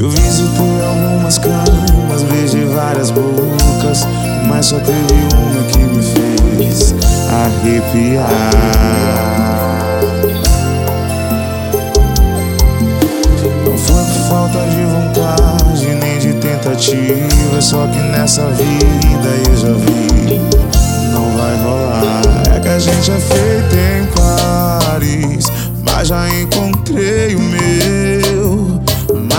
Eu visitei algumas camas, beijei várias bocas, mas só teve uma que me fez arrepiar. Não foi por falta de vontade, nem de tentativa, só que nessa vida eu já vi, não vai rolar. É que a gente é feito em pares, mas já encontrei o meu.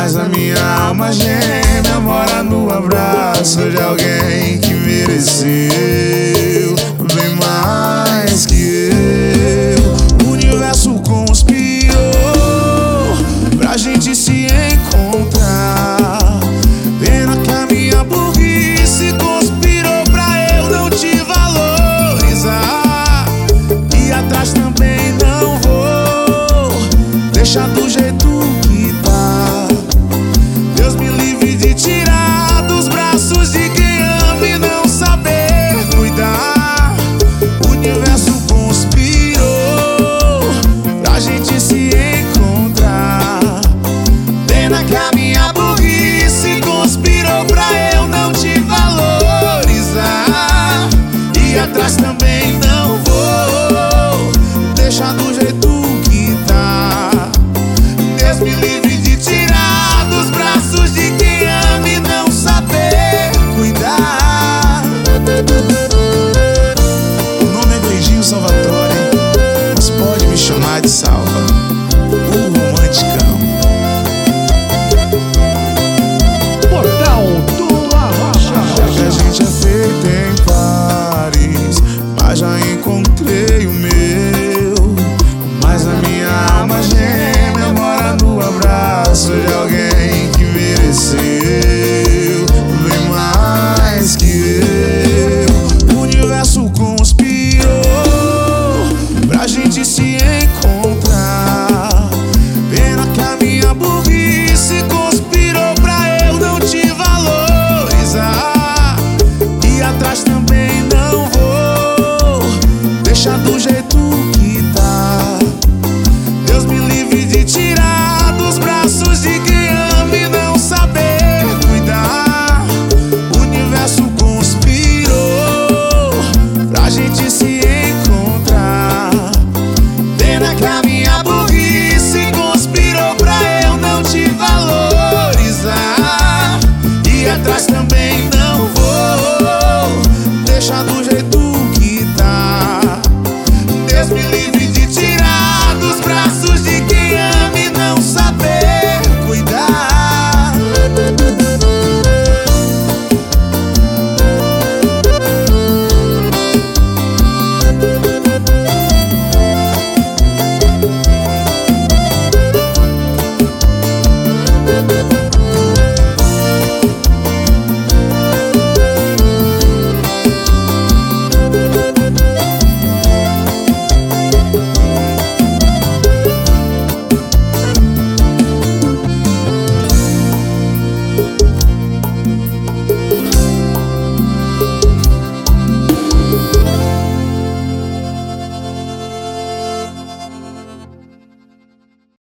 Mas a minha alma gêmea mora no abraço de alguém que mereceu bem mais que eu. O universo conspirou pra gente se encontrar. Pena que a minha burrice conspirou pra eu não te valorizar. E atrás também não vou deixar pena que a minha burrice conspirou pra eu não te valorizar. E atrás também não vou, deixa do jeito que tá. Deus me livre.